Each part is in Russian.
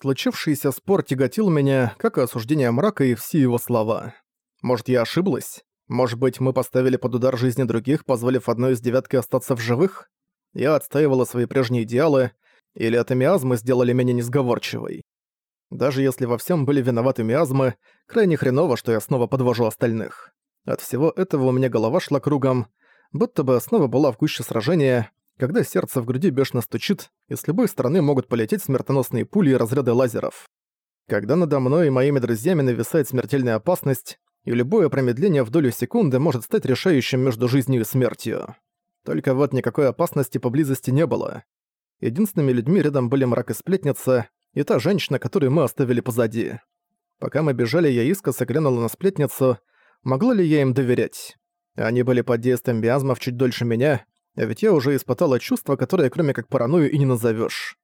Случившийся спор тяготил меня, как и осуждение мрака и все его слова. Может, я ошиблась? Может быть, мы поставили под удар жизни других, позволив одной из девятки остаться в живых? Я отстаивала свои прежние идеалы, или это миазмы сделали меня несговорчивой? Даже если во всем были виноваты миазмы, крайне хреново, что я снова подвожу остальных. От всего этого у меня голова шла кругом, будто бы снова была в гуще сражения, когда сердце в груди бешено стучит, и с любой стороны могут полететь смертоносные пули и разряды лазеров. Когда надо мной и моими друзьями нависает смертельная опасность, и любое промедление в долю секунды может стать решающим между жизнью и смертью. Только вот никакой опасности поблизости не было. Единственными людьми рядом были мрак и сплетница, и та женщина, которую мы оставили позади. Пока мы бежали, я искоса глянула на сплетницу, могла ли я им доверять. Они были под действием биазмов чуть дольше меня, ведь я уже испытала чувство, которое кроме как паранойю и не назовешь.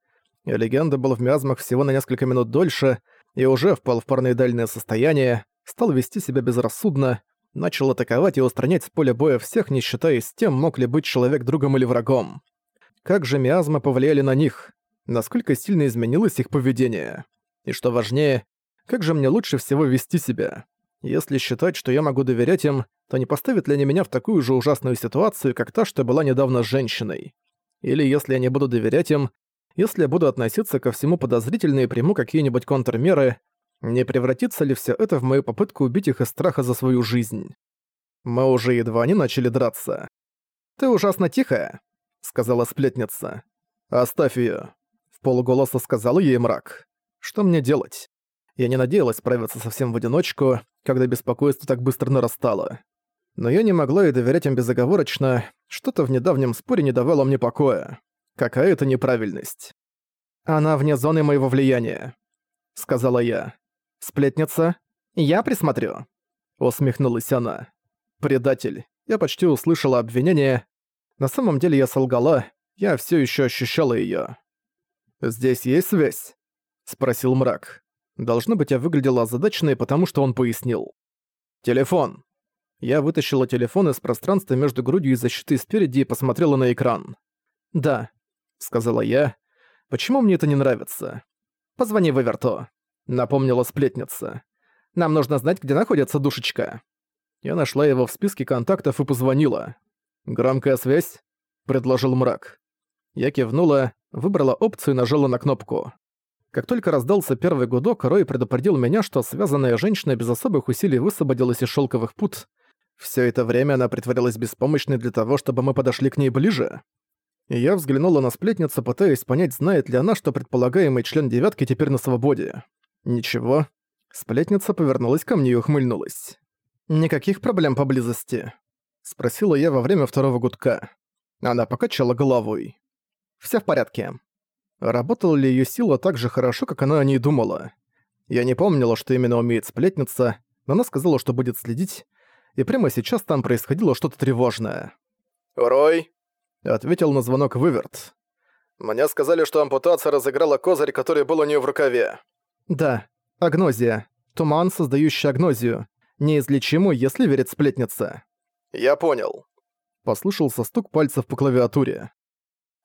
Легенда был в миазмах всего на несколько минут дольше и уже впал в параноидальное состояние, стал вести себя безрассудно, начал атаковать и устранять с поля боя всех, не считаясь тем, мог ли быть человек другом или врагом. Как же миазмы повлияли на них? Насколько сильно изменилось их поведение? И что важнее, как же мне лучше всего вести себя? Если считать, что я могу доверять им, то не поставят ли они меня в такую же ужасную ситуацию, как та, что была недавно с женщиной? Или если я не буду доверять им, если я буду относиться ко всему подозрительно и приму какие-нибудь контрмеры, не превратится ли все это в мою попытку убить их из страха за свою жизнь? Мы уже едва не начали драться. «Ты ужасно тихая», — сказала сплетница. «Оставь её», — в полуголоса сказал ей мрак. «Что мне делать?» Я не надеялась справиться совсем в одиночку, когда беспокойство так быстро нарастало. Но я не могла и доверять им безоговорочно, что-то в недавнем споре не давало мне покоя. Какая-то неправильность. «Она вне зоны моего влияния», — сказала я. «Сплетница? Я присмотрю», — усмехнулась она. «Предатель. Я почти услышала обвинение. На самом деле я солгала, я все еще ощущала ее. «Здесь есть связь?» — спросил мрак. Должно быть, я выглядела озадаченной, потому что он пояснил. «Телефон». Я вытащила телефон из пространства между грудью и защитой спереди и посмотрела на экран. «Да», — сказала я. «Почему мне это не нравится?» «Позвони в Эверто», — напомнила сплетница. «Нам нужно знать, где находится душечка». Я нашла его в списке контактов и позвонила. «Громкая связь?» — предложил мрак. Я кивнула, выбрала опцию и нажала на кнопку. Как только раздался первый гудок, Рой предупредил меня, что связанная женщина без особых усилий высвободилась из шелковых пут. Все это время она притворилась беспомощной для того, чтобы мы подошли к ней ближе. Я взглянула на сплетницу, пытаясь понять, знает ли она, что предполагаемый член девятки теперь на свободе. Ничего. Сплетница повернулась ко мне и ухмыльнулась. «Никаких проблем поблизости?» — спросила я во время второго гудка. Она покачала головой. «Всё в порядке. Работала ли ее сила так же хорошо, как она о ней думала? Я не помнила, что именно умеет сплетница, но она сказала, что будет следить, и прямо сейчас там происходило что-то тревожное. «Рой?» — ответил на звонок Выверт. «Мне сказали, что ампутация разыграла козырь, который был у нее в рукаве». «Да, агнозия. Туман, создающий агнозию. Неизлечимую, если верить сплетнице». «Я понял». Послышался стук пальцев по клавиатуре.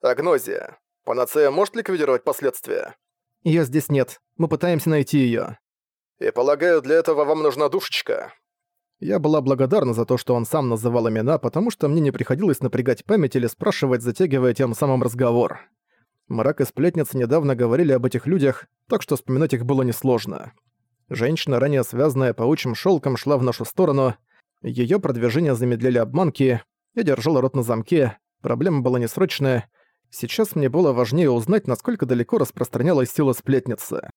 «Агнозия. Панацея может ликвидировать последствия? Её здесь нет. Мы пытаемся найти её. И полагаю, для этого вам нужна душечка. Я была благодарна за то, что он сам называл имена, потому что мне не приходилось напрягать память или спрашивать, затягивая тем самым разговор. Мрак и сплетница недавно говорили об этих людях, так что вспоминать их было несложно. Женщина, ранее связанная паучьим шелком, шла в нашу сторону. Её продвижение замедляли обманки. Я держала рот на замке. Проблема была несрочная — Сейчас мне было важнее узнать, насколько далеко распространялась сила сплетницы.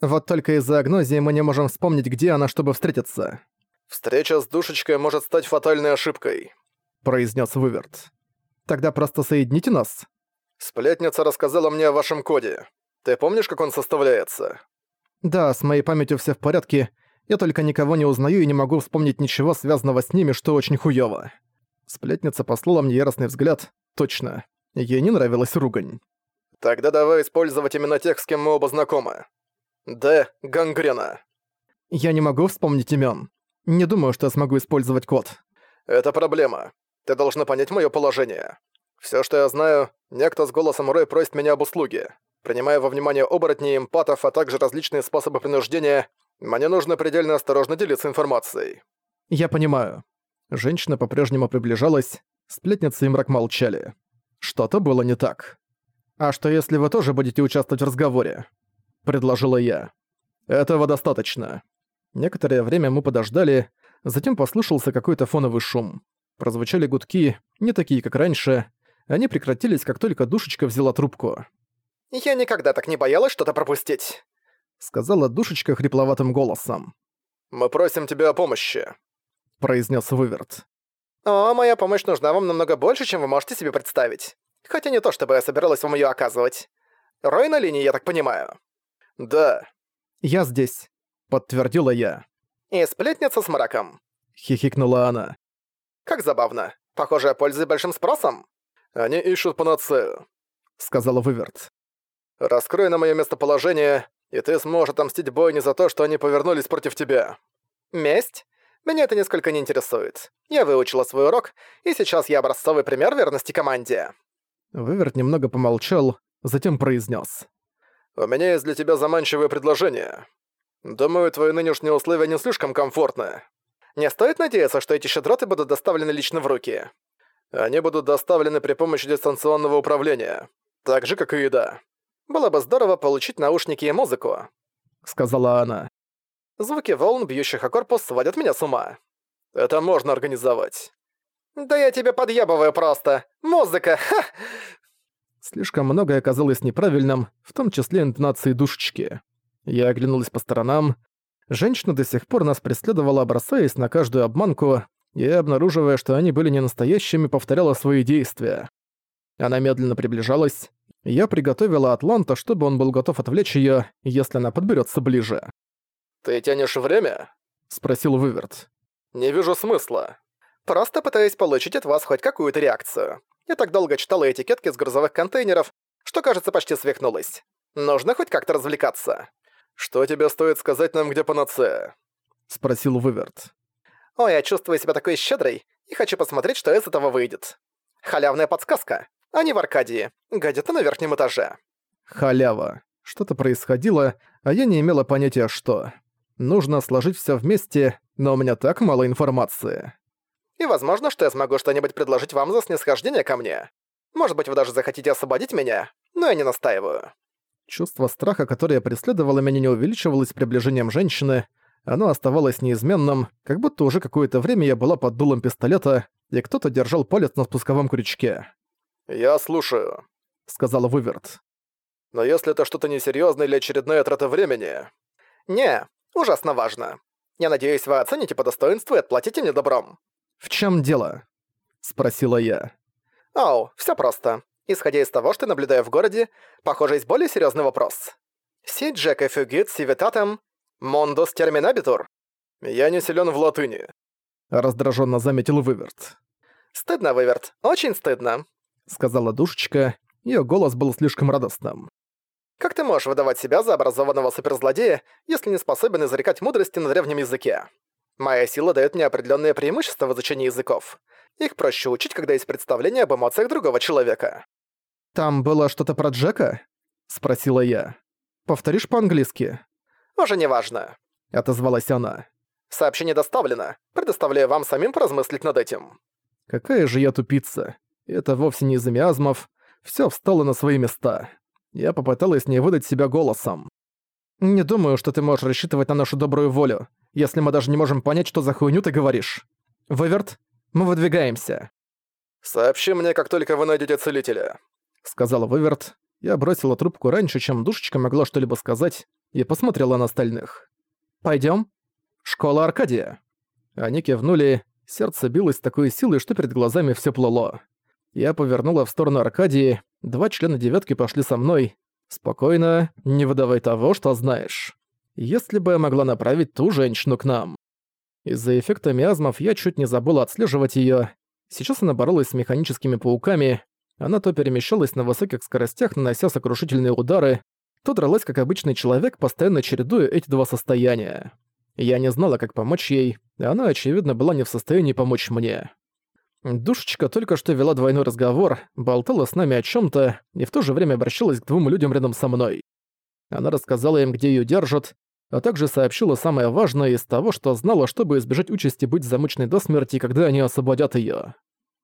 Вот только из-за агнозии мы не можем вспомнить, где она, чтобы встретиться. «Встреча с душечкой может стать фатальной ошибкой», — произнес Выверт. «Тогда просто соедините нас». «Сплетница рассказала мне о вашем коде. Ты помнишь, как он составляется?» «Да, с моей памятью все в порядке. Я только никого не узнаю и не могу вспомнить ничего, связанного с ними, что очень хуёво». Сплетница послала мне яростный взгляд. Точно. Ей не нравилась ругань. «Тогда давай использовать именно тех, с кем мы оба знакомы. Д. Гангрена». «Я не могу вспомнить имен. Не думаю, что я смогу использовать код». «Это проблема. Ты должна понять мое положение. Все, что я знаю, некто с голосом Рой просит меня об услуге. Принимая во внимание оборотней, эмпатов, а также различные способы принуждения, мне нужно предельно осторожно делиться информацией». «Я понимаю». Женщина по-прежнему приближалась, сплетницы и мрак молчали. Что-то было не так. «А что если вы тоже будете участвовать в разговоре?» — предложила я. «Этого достаточно». Некоторое время мы подождали, затем послышался какой-то фоновый шум. Прозвучали гудки, не такие, как раньше. Они прекратились, как только душечка взяла трубку. «Я никогда так не боялась что-то пропустить», — сказала душечка хрипловатым голосом. «Мы просим тебя о помощи», — произнес Выверт. «О, моя помощь нужна вам намного больше, чем вы можете себе представить. Хотя не то, чтобы я собиралась вам её оказывать. Рой на линии, я так понимаю?» «Да». «Я здесь», — подтвердила я. «И сплетница с мраком», — хихикнула она. «Как забавно. Похоже, я пользуюсь большим спросом». «Они ищут панацею», — сказала Выверт. «Раскрой на моё местоположение, и ты сможешь отомстить бойне за то, что они повернулись против тебя». «Месть? Меня это нисколько не интересует. Я выучила свой урок, и сейчас я образцовый пример верности команде». Выверт немного помолчал, затем произнес: «У меня есть для тебя заманчивое предложение. Думаю, твои нынешние условия не слишком комфортны. Не стоит надеяться, что эти щедроты будут доставлены лично в руки. Они будут доставлены при помощи дистанционного управления, так же, как и еда. Было бы здорово получить наушники и музыку», — сказала она. «Звуки волн, бьющих о корпус, сводят меня с ума». «Это можно организовать». «Да я тебе подъебываю просто! Музыка! Ха!» Слишком многое оказалось неправильным, в том числе интонации душечки. Я оглянулась по сторонам. Женщина до сих пор нас преследовала, бросаясь на каждую обманку, и, обнаруживая, что они были не настоящими, повторяла свои действия. Она медленно приближалась. Я приготовила Атланта, чтобы он был готов отвлечь её, если она подберётся ближе. «Ты тянешь время?» — спросил Выверт. «Не вижу смысла». Просто пытаюсь получить от вас хоть какую-то реакцию. Я так долго читала этикетки с грузовых контейнеров, что, кажется, почти свихнулась. Нужно хоть как-то развлекаться. Что тебе стоит сказать нам, где панацея? Спросил Выверт. О, я чувствую себя такой щедрой и хочу посмотреть, что из этого выйдет. Халявная подсказка. Они в Аркадии. Гадят на верхнем этаже. Халява. Что-то происходило, а я не имела понятия, что. Нужно сложить все вместе, но у меня так мало информации. И возможно, что я смогу что-нибудь предложить вам за снисхождение ко мне. Может быть, вы даже захотите освободить меня, но я не настаиваю». Чувство страха, которое преследовало меня, не увеличивалось с приближением женщины. Оно оставалось неизменным, как будто уже какое-то время я была под дулом пистолета, и кто-то держал палец на спусковом крючке. «Я слушаю», — сказала Выверт. «Но если это что-то несерьёзное или очередная трата времени...» «Не, ужасно важно. Я надеюсь, вы оцените по достоинству и отплатите мне добром. «В чем дело?» — спросила я. «Оу, все просто. Исходя из того, что наблюдаю в городе, похоже, есть более серьезный вопрос. Си Джек эфюгит сивитатем мондус терминабитур?» «Я не силен в латыни», — раздраженно заметил Выверт. «Стыдно, Выверт, очень стыдно», — сказала душечка, ее голос был слишком радостным. «Как ты можешь выдавать себя за образованного суперзлодея, если не способен изрекать мудрости на древнем языке?» Моя сила дает мне определенные преимущества в изучении языков. Их проще учить, когда есть представление об эмоциях другого человека. «Там было что-то про Джека?» — спросила я. «Повторишь по-английски?» «Уже не важно», — отозвалась она. «Сообщение доставлено. Предоставляю вам самим поразмыслить над этим». Какая же я тупица. Это вовсе не из-за миазмов. Всё встало на свои места. Я попыталась не выдать себя голосом. «Не думаю, что ты можешь рассчитывать на нашу добрую волю если мы даже не можем понять, что за хуйню ты говоришь. Выверт, мы выдвигаемся». «Сообщи мне, как только вы найдете целителя», — сказала Выверт. Я бросила трубку раньше, чем душечка могла что-либо сказать, и посмотрела на остальных. Пойдем? Школа Аркадия». Они кивнули, сердце билось с такой силой, что перед глазами все плыло. Я повернула в сторону Аркадии, два члена девятки пошли со мной. Спокойно, не выдавай того, что знаешь если бы я могла направить ту женщину к нам. Из-за эффекта миазмов я чуть не забыла отслеживать её. Сейчас она боролась с механическими пауками, она то перемещалась на высоких скоростях, нанося сокрушительные удары, то дралась как обычный человек, постоянно чередуя эти два состояния. Я не знала, как помочь ей, и она, очевидно, была не в состоянии помочь мне. Душечка только что вела двойной разговор, болтала с нами о чем то и в то же время обращалась к двум людям рядом со мной. Она рассказала им, где ее держат, а также сообщила самое важное из того, что знала, чтобы избежать участи быть замученной до смерти, когда они освободят ее.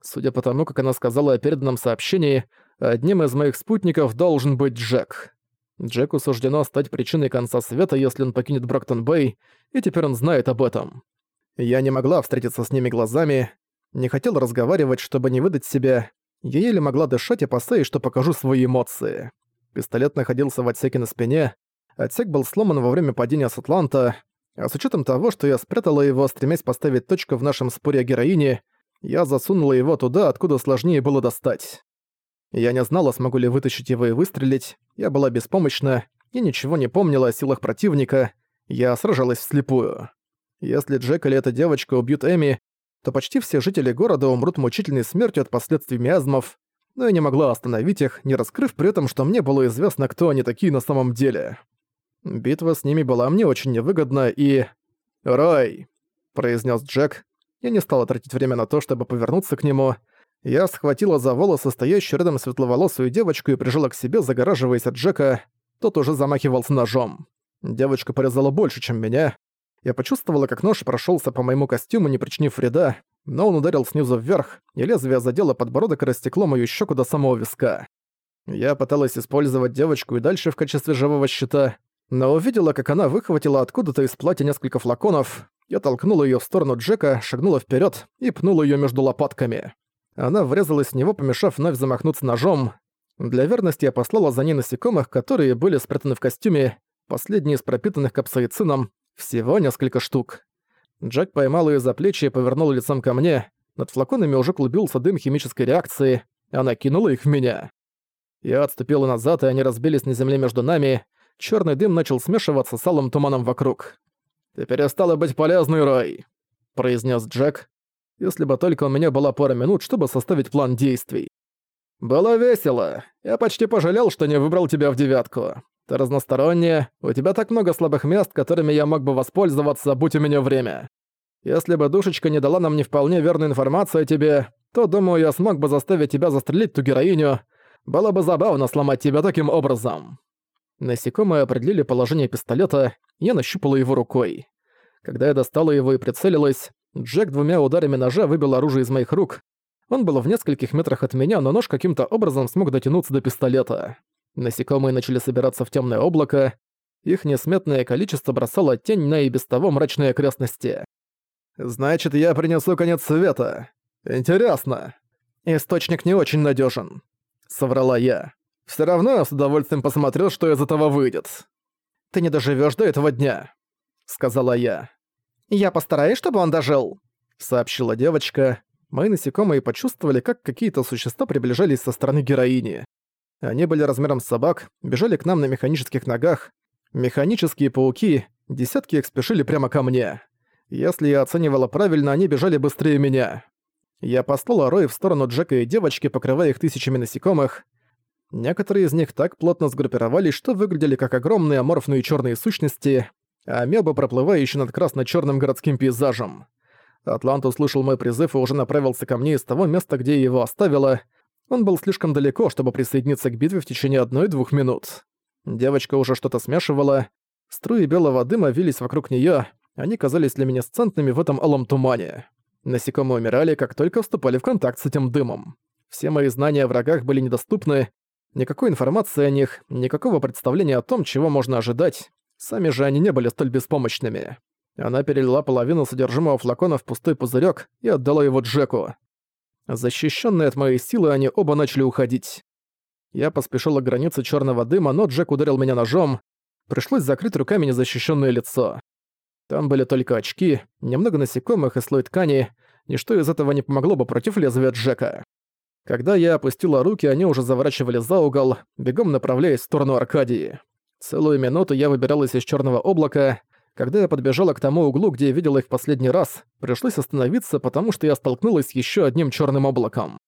Судя по тому, как она сказала о переданном сообщении, одним из моих спутников должен быть Джек. Джеку суждено стать причиной конца света, если он покинет Броктон-Бэй, и теперь он знает об этом. Я не могла встретиться с ними глазами, не хотела разговаривать, чтобы не выдать себя, я еле могла дышать, опасаясь, что покажу свои эмоции. Пистолет находился в отсеке на спине, отсек был сломан во время падения с Атланта, а с учетом того, что я спрятала его, стремясь поставить точку в нашем споре о героине, я засунула его туда, откуда сложнее было достать. Я не знала, смогу ли вытащить его и выстрелить, я была беспомощна и ничего не помнила о силах противника, я сражалась вслепую. Если Джек или эта девочка убьют Эми, то почти все жители города умрут мучительной смертью от последствий миазмов, но я не могла остановить их, не раскрыв при этом, что мне было известно, кто они такие на самом деле. Битва с ними была мне очень невыгодна и... «Рой!» – произнес Джек. Я не стала тратить время на то, чтобы повернуться к нему. Я схватила за волосы стоящую рядом светловолосую девочку и прижала к себе, загораживаясь от Джека. Тот уже замахивался ножом. Девочка порезала больше, чем меня. Я почувствовала, как нож прошелся по моему костюму, не причинив вреда, но он ударил снизу вверх, и лезвие задело подбородок и растекло мою щеку до самого виска. Я пыталась использовать девочку и дальше в качестве живого щита, но увидела, как она выхватила откуда-то из платья несколько флаконов, я толкнула ее в сторону Джека, шагнула вперед и пнула ее между лопатками. Она врезалась в него, помешав вновь замахнуться ножом. Для верности я послала за ней насекомых, которые были спрятаны в костюме, последние из пропитанных капсаицином, всего несколько штук. Джек поймал ее за плечи и повернул лицом ко мне. Над флаконами уже клубился дым химической реакции. Она кинула их в меня. Я отступила назад, и они разбились на земле между нами. Черный дым начал смешиваться с алым туманом вокруг. «Ты перестала быть полезной, Рой», — произнес Джек. «Если бы только у меня была пара минут, чтобы составить план действий». «Было весело. Я почти пожалел, что не выбрал тебя в девятку. Ты разносторонняя, у тебя так много слабых мест, которыми я мог бы воспользоваться, будь у меня время. Если бы душечка не дала нам не вполне верную информацию о тебе, то, думаю, я смог бы заставить тебя застрелить ту героиню. Было бы забавно сломать тебя таким образом». Насекомые определили положение пистолета, я нащупала его рукой. Когда я достала его и прицелилась, Джек двумя ударами ножа выбил оружие из моих рук. Он был в нескольких метрах от меня, но нож каким-то образом смог дотянуться до пистолета. Насекомые начали собираться в темное облако, их несметное количество бросало тень на и без того мрачные окрестности. «Значит, я принесу конец света. Интересно. Источник не очень надежен, соврала я. Все равно я с удовольствием посмотрел, что из этого выйдет. Ты не доживешь до этого дня», — сказала я. «Я постараюсь, чтобы он дожил», — сообщила девочка. Мои насекомые почувствовали, как какие-то существа приближались со стороны героини. Они были размером с собак, бежали к нам на механических ногах. Механические пауки, десятки их спешили прямо ко мне. Если я оценивала правильно, они бежали быстрее меня. Я послала Рой в сторону Джека и девочки, покрывая их тысячами насекомых. Некоторые из них так плотно сгруппировались, что выглядели как огромные аморфные черные сущности, а амебы, проплывающие над красно черным городским пейзажем. Атлант услышал мой призыв и уже направился ко мне из того места, где я его оставила — он был слишком далеко, чтобы присоединиться к битве в течение одной-двух минут. Девочка уже что-то смешивала. Струи белого дыма вились вокруг неё, они казались люминесцентными в этом алом тумане. Насекомые умирали, как только вступали в контакт с этим дымом. Все мои знания о врагах были недоступны, никакой информации о них, никакого представления о том, чего можно ожидать. Сами же они не были столь беспомощными. Она перелила половину содержимого флакона в пустой пузырёк и отдала его Джеку. Защищенные от моей силы, они оба начали уходить. Я поспешил к границе черного дыма, но Джек ударил меня ножом. Пришлось закрыть руками незащищенное лицо. Там были только очки, немного насекомых и слой ткани. Ничто из этого не помогло бы против лезвия Джека. Когда я опустила руки, они уже заворачивали за угол, бегом направляясь в сторону Аркадии. Целую минуту я выбиралась из черного облака, когда я подбежала к тому углу, где я видела их в последний раз, пришлось остановиться, потому что я столкнулась с еще одним черным облаком.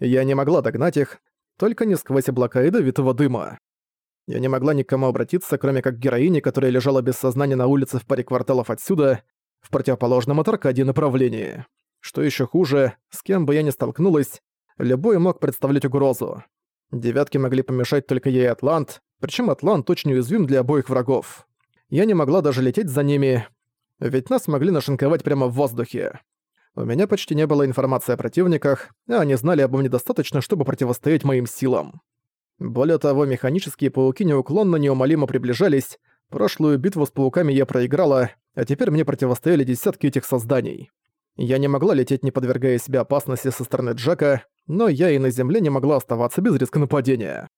Я не могла догнать их, только не сквозь облака ядовитого дыма. Я не могла никому обратиться, кроме как героине, которая лежала без сознания на улице в паре кварталов отсюда, в противоположном от Аркадии направлении. Что еще хуже, с кем бы я ни столкнулась, любой мог представлять угрозу. Девятки могли помешать только и Атлант, причем Атлант очень уязвим для обоих врагов. Я не могла даже лететь за ними, ведь нас могли нашинковать прямо в воздухе. У меня почти не было информации о противниках, а они знали обо мне достаточно, чтобы противостоять моим силам. Более того, механические пауки неуклонно неумолимо приближались, прошлую битву с пауками я проиграла, а теперь мне противостояли десятки этих созданий. Я не могла лететь, не подвергая себя опасности со стороны Джека, но я и на земле не могла оставаться без риска нападения.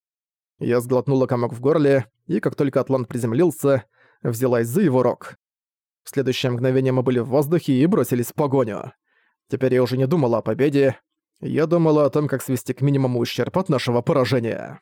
Я сглотнула комок в горле, и как только Атлант приземлился, взялась за его рог. В следующее мгновение мы были в воздухе и бросились в погоню. Теперь я уже не думала о победе, я думала о том, как свести к минимуму ущерб от нашего поражения.